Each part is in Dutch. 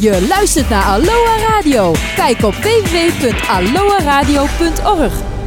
Je luistert naar Aloha Radio. Kijk op www.aloha-radio.org.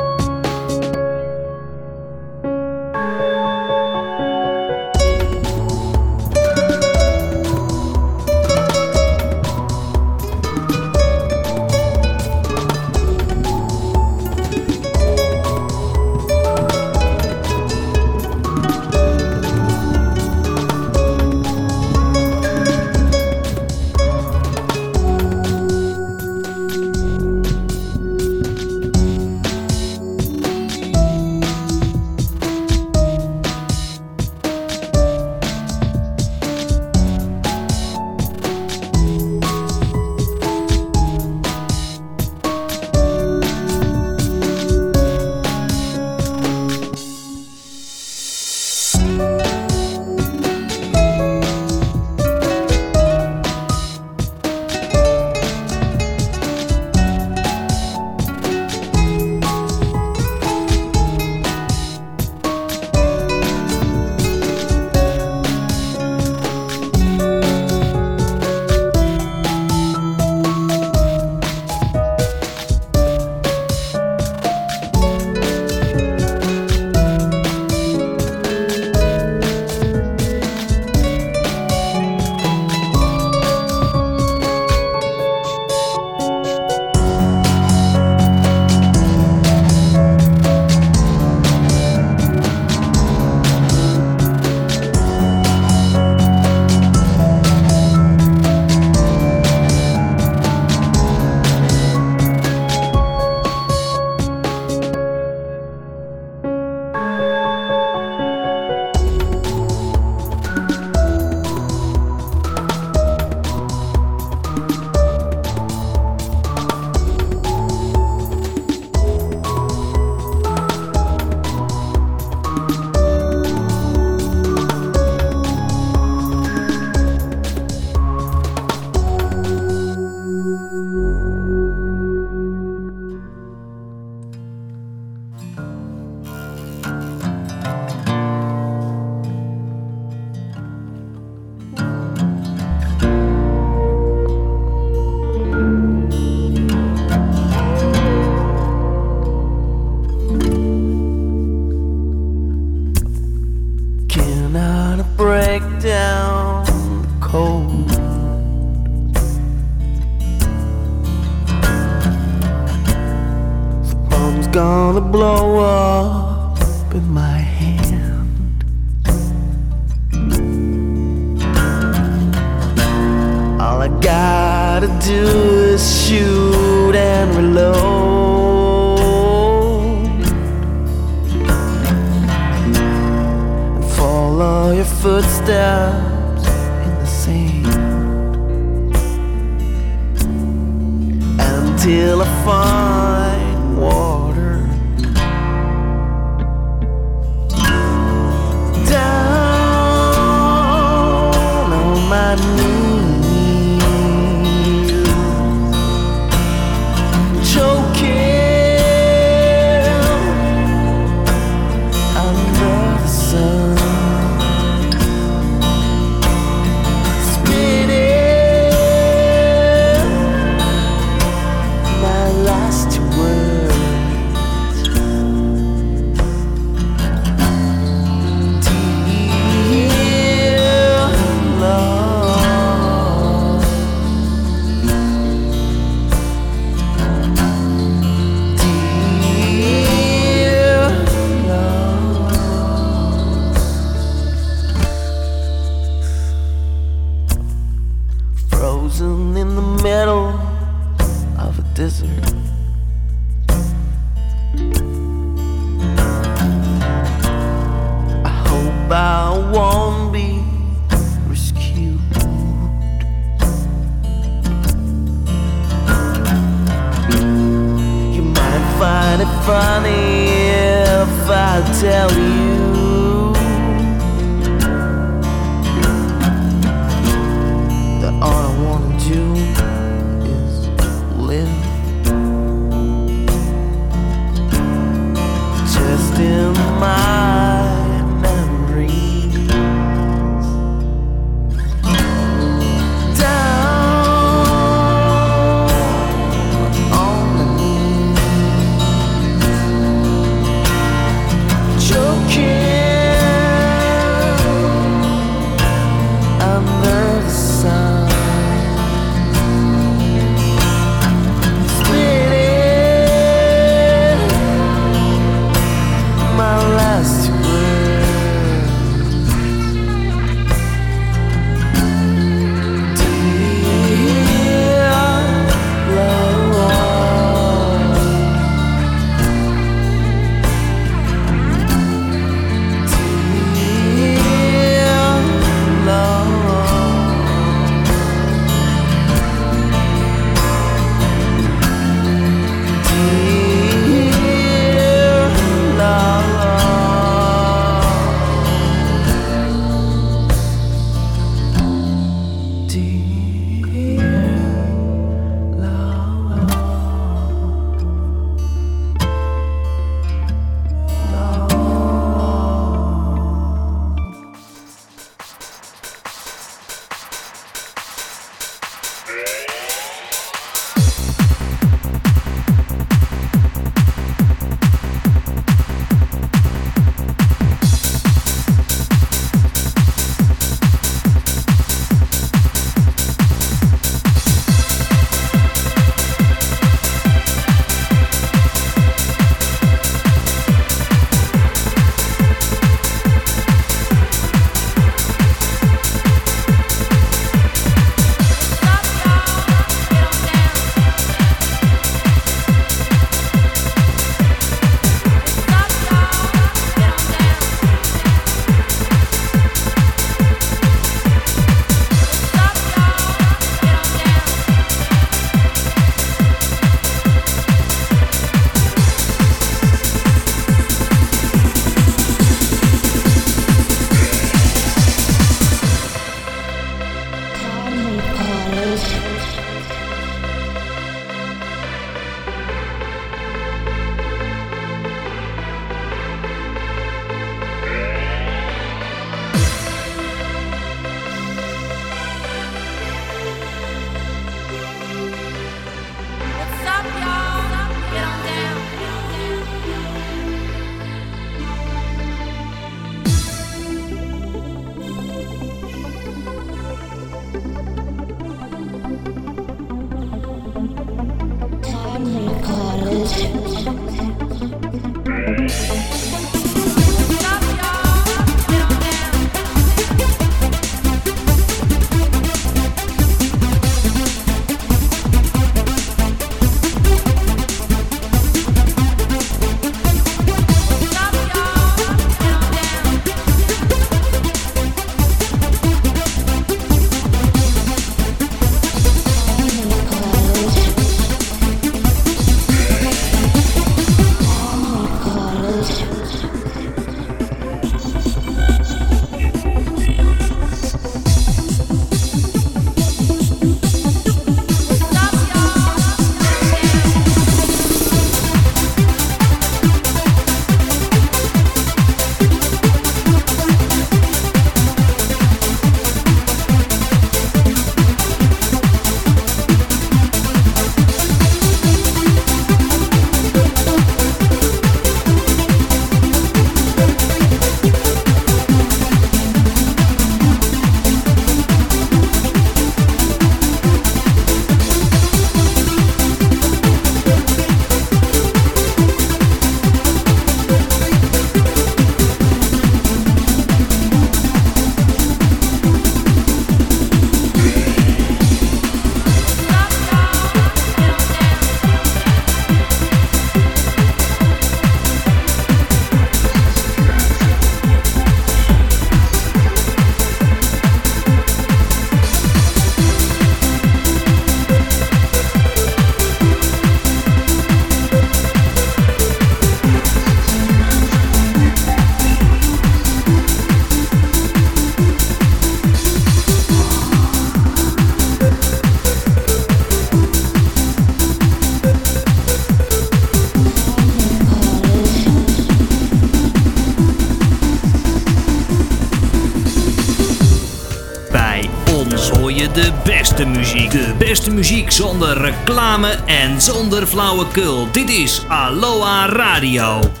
beste muziek zonder reclame en zonder flauwekul. Dit is Aloha Radio.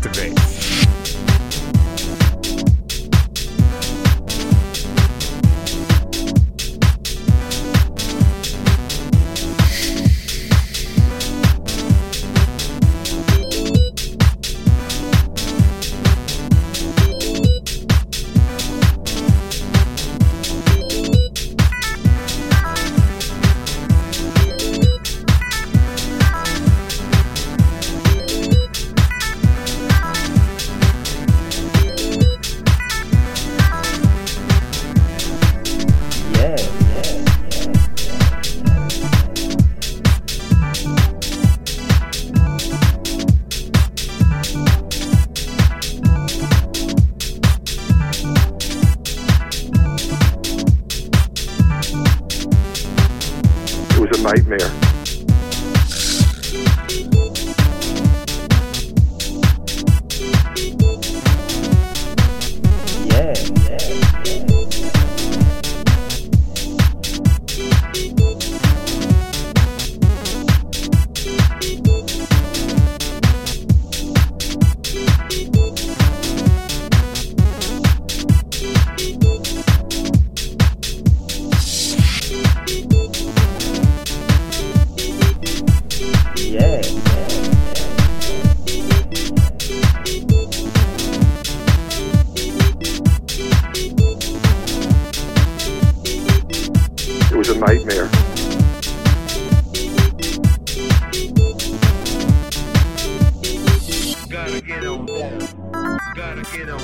Activate.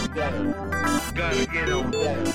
better. Gotta get on better.